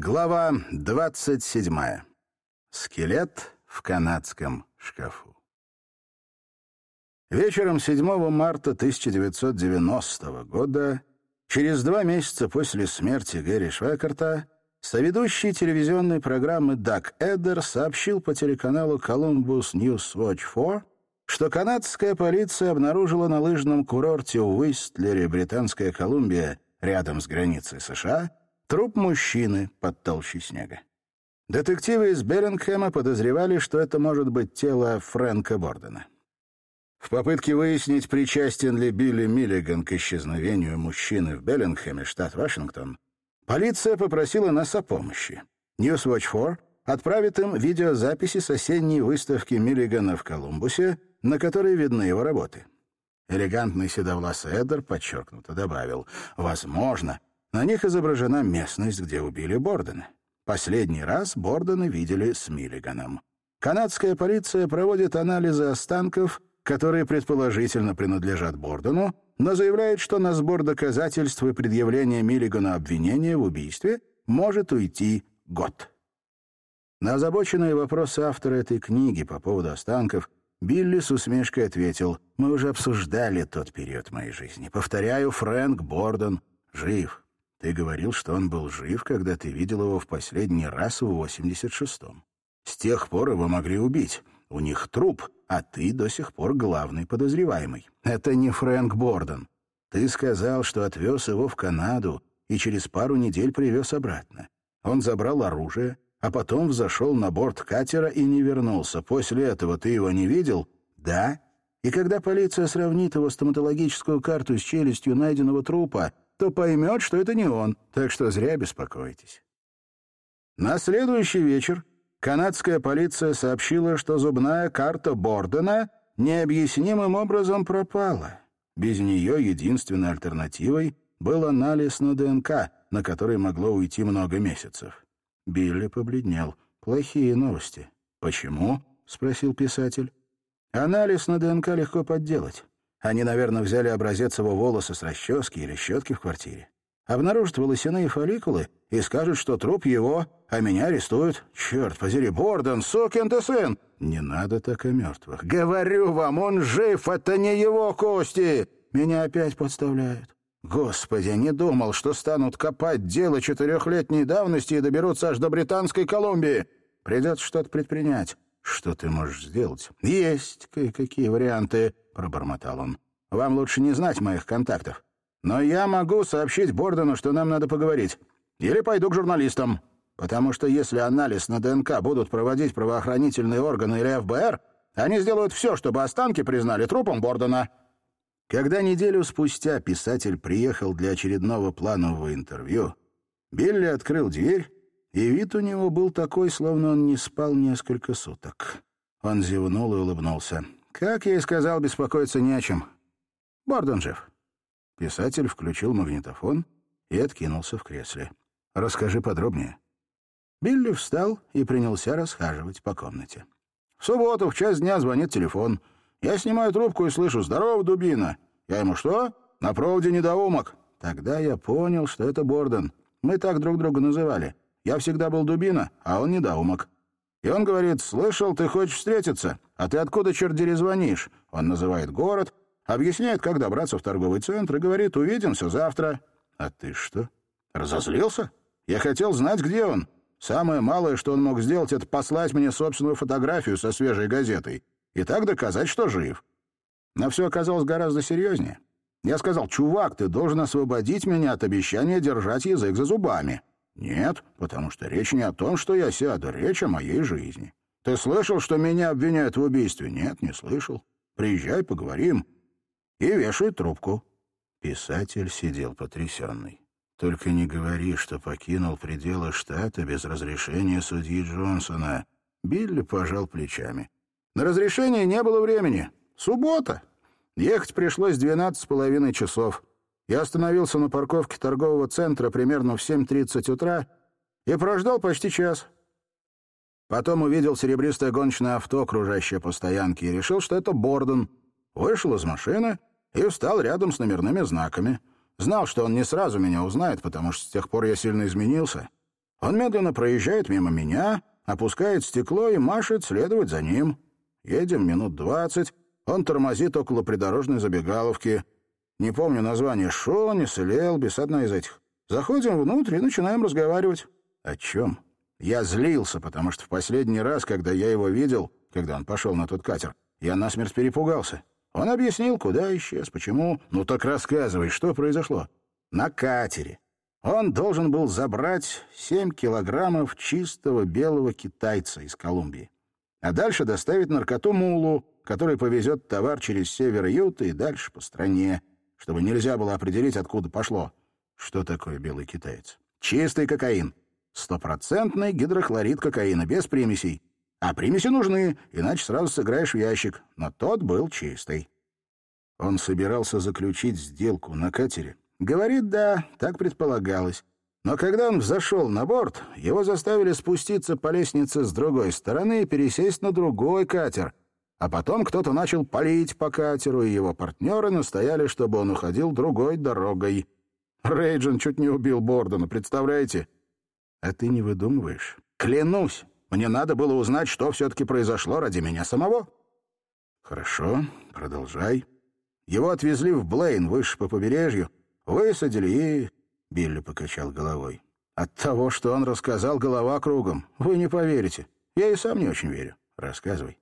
Глава 27. Скелет в канадском шкафу. Вечером 7 марта 1990 года, через два месяца после смерти Гэри Швекарта, соведущий телевизионной программы Даг Эддер сообщил по телеканалу Columbus News Watch 4, что канадская полиция обнаружила на лыжном курорте Уистлере, Британская Колумбия, рядом с границей США, Труп мужчины под толщей снега. Детективы из Беллингхэма подозревали, что это может быть тело Фрэнка Бордена. В попытке выяснить, причастен ли Билли Миллиган к исчезновению мужчины в Беллингхэме, штат Вашингтон, полиция попросила нас о помощи. Newswatch 4 отправит им видеозаписи с осенней выставки Миллигана в Колумбусе, на которой видны его работы. Элегантный седовласый Эддер подчеркнуто добавил, «Возможно, на них изображена местность, где убили Бордена. Последний раз Бордена видели с Миллиганом. Канадская полиция проводит анализы останков, которые предположительно принадлежат Бордену, но заявляет, что на сбор доказательств и предъявление Миллигану обвинения в убийстве может уйти год. На озабоченные вопросы автора этой книги по поводу останков Билли с усмешкой ответил, «Мы уже обсуждали тот период моей жизни. Повторяю, Фрэнк Борден жив. Ты говорил, что он был жив, когда ты видел его в последний раз в 86-м. С тех пор его могли убить. У них труп, а ты до сих пор главный подозреваемый. Это не Фрэнк Борден. Ты сказал, что отвез его в Канаду и через пару недель привез обратно. Он забрал оружие, а потом взошел на борт катера и не вернулся. После этого ты его не видел? Да. И когда полиция сравнит его стоматологическую карту с челюстью найденного трупа, то поймет, что это не он, так что зря беспокойтесь. На следующий вечер канадская полиция сообщила, что зубная карта Бордена необъяснимым образом пропала. Без нее единственной альтернативой был анализ на ДНК, на который могло уйти много месяцев. Билли побледнел. «Плохие новости». «Почему?» — спросил писатель. «Анализ на ДНК легко подделать. Они, наверное, взяли образец его волоса с расчески или щетки в квартире. Обнаружат волосяные фолликулы и скажут, что труп его, а меня арестуют. Черт позери, Борден, сукин ты сын! Не надо так о мертвых. Говорю вам, он жив, это не его кости! Меня опять подставляют. Господи, не думал, что станут копать дело четырехлетней давности и доберутся аж до Британской Колумбии. Придется что-то предпринять. Что ты можешь сделать? Есть кое-какие варианты пробормотал он. «Вам лучше не знать моих контактов. Но я могу сообщить Бордену, что нам надо поговорить. Или пойду к журналистам. Потому что если анализ на ДНК будут проводить правоохранительные органы или ФБР, они сделают все, чтобы останки признали трупом Бордена». Когда неделю спустя писатель приехал для очередного планового интервью, Билли открыл дверь, и вид у него был такой, словно он не спал несколько суток. Он зевнул и улыбнулся. Как я и сказал, беспокоиться не о чем. Бордон жив. Писатель включил магнитофон и откинулся в кресле. «Расскажи подробнее». Билли встал и принялся расхаживать по комнате. «В субботу в час дня звонит телефон. Я снимаю трубку и слышу «Здорово, дубина!» Я ему «Что? На проводе недоумок!» Тогда я понял, что это Бордон. Мы так друг друга называли. Я всегда был дубина, а он недоумок. И он говорит, «Слышал, ты хочешь встретиться? А ты откуда, черт дери, звонишь?» Он называет город, объясняет, как добраться в торговый центр и говорит, «Увидимся завтра». «А ты что, разозлился? Я хотел знать, где он. Самое малое, что он мог сделать, это послать мне собственную фотографию со свежей газетой и так доказать, что жив». Но все оказалось гораздо серьезнее. Я сказал, «Чувак, ты должен освободить меня от обещания держать язык за зубами». «Нет, потому что речь не о том, что я сяду, речь о моей жизни. Ты слышал, что меня обвиняют в убийстве? Нет, не слышал. Приезжай, поговорим». И вешает трубку. Писатель сидел потрясенный. «Только не говори, что покинул пределы штата без разрешения судьи Джонсона». Билли пожал плечами. «На разрешение не было времени. Суббота. Ехать пришлось двенадцать с половиной часов. Я остановился на парковке торгового центра примерно в 7.30 утра и прождал почти час. Потом увидел серебристое гоночное авто, кружащее по стоянке, и решил, что это Борден. Вышел из машины и встал рядом с номерными знаками. Знал, что он не сразу меня узнает, потому что с тех пор я сильно изменился. Он медленно проезжает мимо меня, опускает стекло и машет следовать за ним. Едем минут двадцать. Он тормозит около придорожной забегаловки. Не помню название Шонис или Элбис, одна из этих. Заходим внутрь и начинаем разговаривать. О чем? Я злился, потому что в последний раз, когда я его видел, когда он пошел на тот катер, я насмерть перепугался. Он объяснил, куда исчез, почему. Ну так рассказывай, что произошло. На катере. Он должен был забрать 7 килограммов чистого белого китайца из Колумбии. А дальше доставить наркоту Мулу, который повезет товар через север Юты и дальше по стране, чтобы нельзя было определить, откуда пошло. Что такое белый китаец? Чистый кокаин. Стопроцентный гидрохлорид кокаина, без примесей. А примеси нужны, иначе сразу сыграешь в ящик. Но тот был чистый. Он собирался заключить сделку на катере. Говорит, да, так предполагалось. Но когда он взошел на борт, его заставили спуститься по лестнице с другой стороны и пересесть на другой катер. А потом кто-то начал палить по катеру, и его партнеры настояли, чтобы он уходил другой дорогой. Рейджин чуть не убил Бордона, представляете? А ты не выдумываешь? Клянусь, мне надо было узнать, что все-таки произошло ради меня самого. Хорошо, продолжай. Его отвезли в Блейн, выше по побережью, высадили и... Билли покачал головой. От того, что он рассказал, голова кругом. Вы не поверите. Я и сам не очень верю. Рассказывай.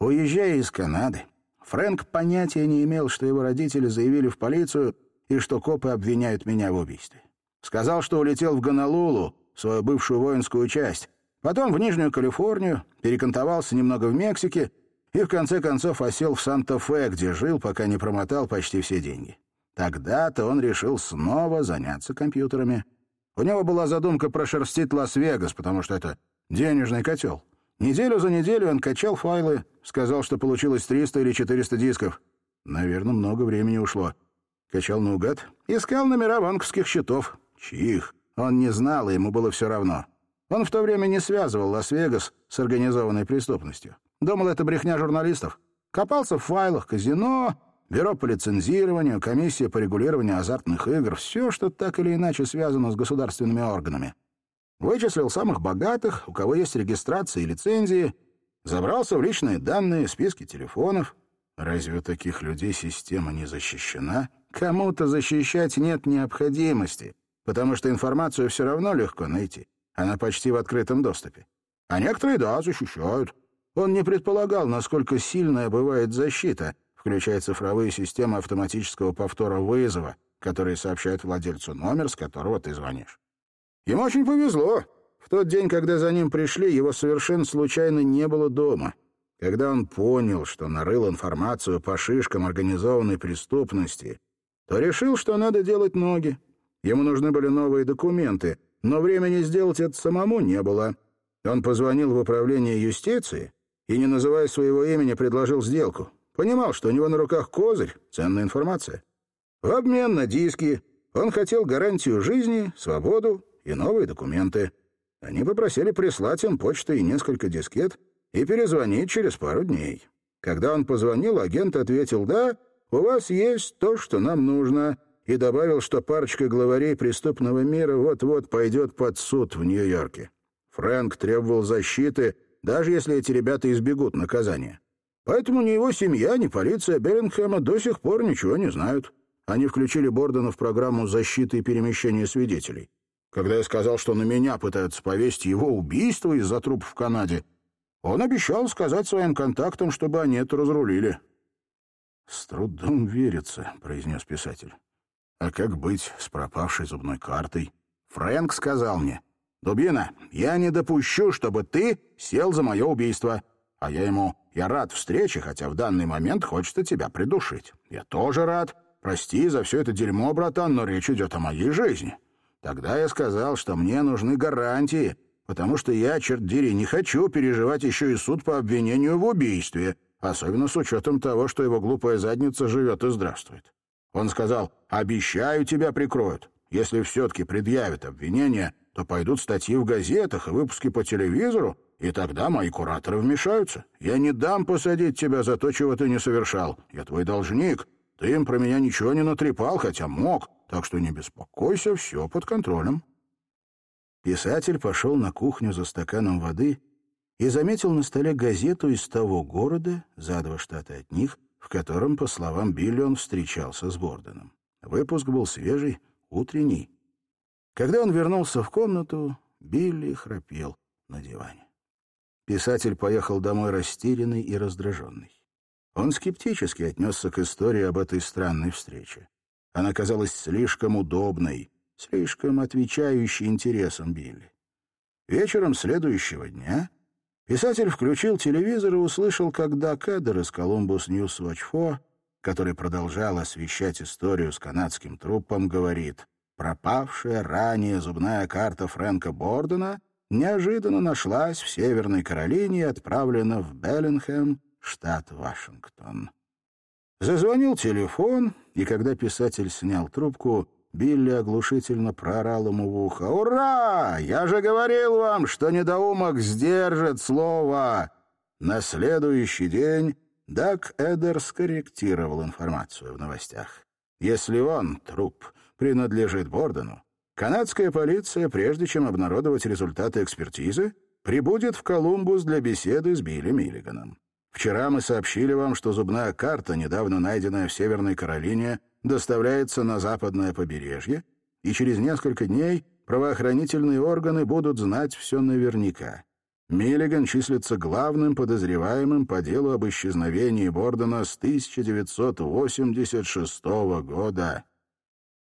Уезжая из Канады, Фрэнк понятия не имел, что его родители заявили в полицию и что копы обвиняют меня в убийстве. Сказал, что улетел в Гонолулу, свою бывшую воинскую часть, Потом в Нижнюю Калифорнию, перекантовался немного в Мексике и в конце концов осел в Санта-Фе, где жил, пока не промотал почти все деньги. Тогда-то он решил снова заняться компьютерами. У него была задумка прошерстить Лас-Вегас, потому что это денежный котел. Неделю за неделю он качал файлы, сказал, что получилось 300 или 400 дисков. Наверное, много времени ушло. Качал наугад, искал номера банковских счетов. Чих. Он не знал, и ему было все равно. Он в то время не связывал Лас-Вегас с организованной преступностью. Думал, это брехня журналистов. Копался в файлах казино, бюро по лицензированию, комиссия по регулированию азартных игр, все, что так или иначе связано с государственными органами. Вычислил самых богатых, у кого есть регистрация и лицензии, забрался в личные данные, списки телефонов. Разве у таких людей система не защищена? Кому-то защищать нет необходимости, потому что информацию все равно легко найти. Она почти в открытом доступе. А некоторые, да, защищают. Он не предполагал, насколько сильная бывает защита, включая цифровые системы автоматического повтора вызова, которые сообщают владельцу номер, с которого ты звонишь. Ему очень повезло. В тот день, когда за ним пришли, его совершенно случайно не было дома. Когда он понял, что нарыл информацию по шишкам организованной преступности, то решил, что надо делать ноги. Ему нужны были новые документы, но времени сделать это самому не было. Он позвонил в управление юстиции и, не называя своего имени, предложил сделку. Понимал, что у него на руках козырь, ценная информация. В обмен на диски он хотел гарантию жизни, свободу и новые документы. Они попросили прислать им почтой и несколько дискет и перезвонить через пару дней. Когда он позвонил, агент ответил «Да, у вас есть то, что нам нужно» и добавил, что парочка главарей преступного мира вот-вот пойдет под суд в Нью-Йорке. Фрэнк требовал защиты, даже если эти ребята избегут наказания. Поэтому ни его семья, ни полиция Беллингхэма до сих пор ничего не знают. Они включили Бордена в программу защиты и перемещения свидетелей. Когда я сказал, что на меня пытаются повесить его убийство из-за труп в Канаде, он обещал сказать своим контактам, чтобы они это разрулили. «С трудом верится», — произнес писатель. А как быть с пропавшей зубной картой? Фрэнк сказал мне, «Дубина, я не допущу, чтобы ты сел за мое убийство». А я ему, «Я рад встрече, хотя в данный момент хочется тебя придушить». «Я тоже рад. Прости за все это дерьмо, братан, но речь идет о моей жизни». Тогда я сказал, что мне нужны гарантии, потому что я, черт дери, не хочу переживать еще и суд по обвинению в убийстве, особенно с учетом того, что его глупая задница живет и здравствует. Он сказал, «Обещаю, тебя прикроют. Если все-таки предъявят обвинение, то пойдут статьи в газетах и выпуски по телевизору, и тогда мои кураторы вмешаются. Я не дам посадить тебя за то, чего ты не совершал. Я твой должник. Ты им про меня ничего не натрепал, хотя мог, так что не беспокойся, все под контролем». Писатель пошел на кухню за стаканом воды и заметил на столе газету из того города, за два штата от них, в котором, по словам Билли, он встречался с Борденом. Выпуск был свежий, утренний. Когда он вернулся в комнату, Билли храпел на диване. Писатель поехал домой растерянный и раздраженный. Он скептически отнесся к истории об этой странной встрече. Она казалась слишком удобной, слишком отвечающей интересам Билли. Вечером следующего дня писатель включил телевизор и услышал, как Дак Эддер из Columbus News Watch 4, который продолжал освещать историю с канадским трупом, говорит «Пропавшая ранее зубная карта Фрэнка Бордена неожиданно нашлась в Северной Каролине и отправлена в Беллинхэм, штат Вашингтон». Зазвонил телефон, и когда писатель снял трубку, Билли оглушительно проорал ему в ухо. «Ура! Я же говорил вам, что недоумок сдержит слово!» На следующий день Даг Эдер скорректировал информацию в новостях. Если он, труп, принадлежит Бордену, канадская полиция, прежде чем обнародовать результаты экспертизы, прибудет в Колумбус для беседы с Билли Миллиганом. Вчера мы сообщили вам, что зубная карта, недавно найденная в Северной Каролине, доставляется на западное побережье, и через несколько дней правоохранительные органы будут знать все наверняка. Миллиган числится главным подозреваемым по делу об исчезновении Бордена с 1986 года.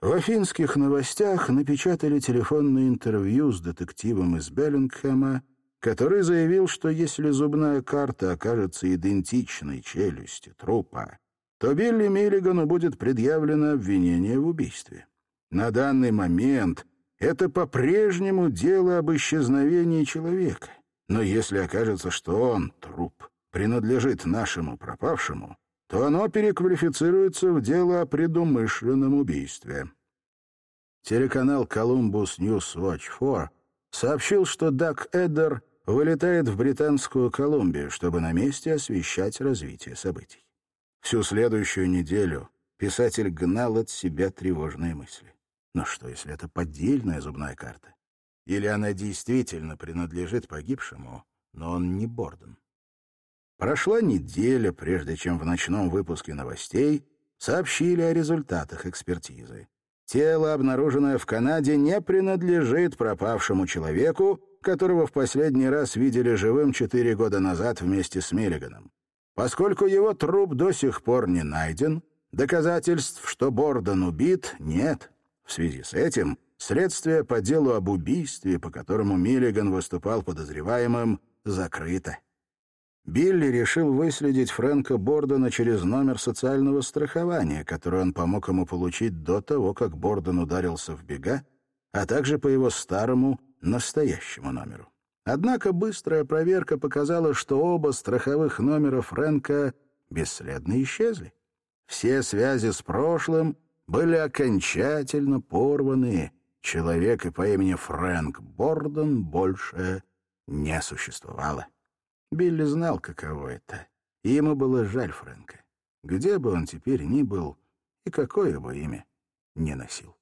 В афинских новостях напечатали телефонное интервью с детективом из Беллингхэма, который заявил, что если зубная карта окажется идентичной челюсти трупа, то Билли Миллигану будет предъявлено обвинение в убийстве. На данный момент это по-прежнему дело об исчезновении человека. Но если окажется, что он, труп, принадлежит нашему пропавшему, то оно переквалифицируется в дело о предумышленном убийстве. Телеканал Columbus News Watch 4 сообщил, что Дак Эддер вылетает в Британскую Колумбию, чтобы на месте освещать развитие событий. Всю следующую неделю писатель гнал от себя тревожные мысли. Но что, если это поддельная зубная карта? Или она действительно принадлежит погибшему, но он не Борден. Прошла неделя, прежде чем в ночном выпуске новостей сообщили о результатах экспертизы. Тело, обнаруженное в Канаде, не принадлежит пропавшему человеку, которого в последний раз видели живым четыре года назад вместе с Миллиганом. Поскольку его труп до сих пор не найден, доказательств, что Борден убит, нет. В связи с этим Следствие по делу об убийстве, по которому Миллиган выступал подозреваемым, закрыто. Билли решил выследить Фрэнка Бордена через номер социального страхования, который он помог ему получить до того, как Борден ударился в бега, а также по его старому, настоящему номеру. Однако быстрая проверка показала, что оба страховых номера Фрэнка бесследно исчезли. Все связи с прошлым были окончательно порваны, человека по имени Фрэнк Борден больше не существовало. Билли знал, каково это, и ему было жаль Фрэнка. Где бы он теперь ни был и какое бы имя не носил.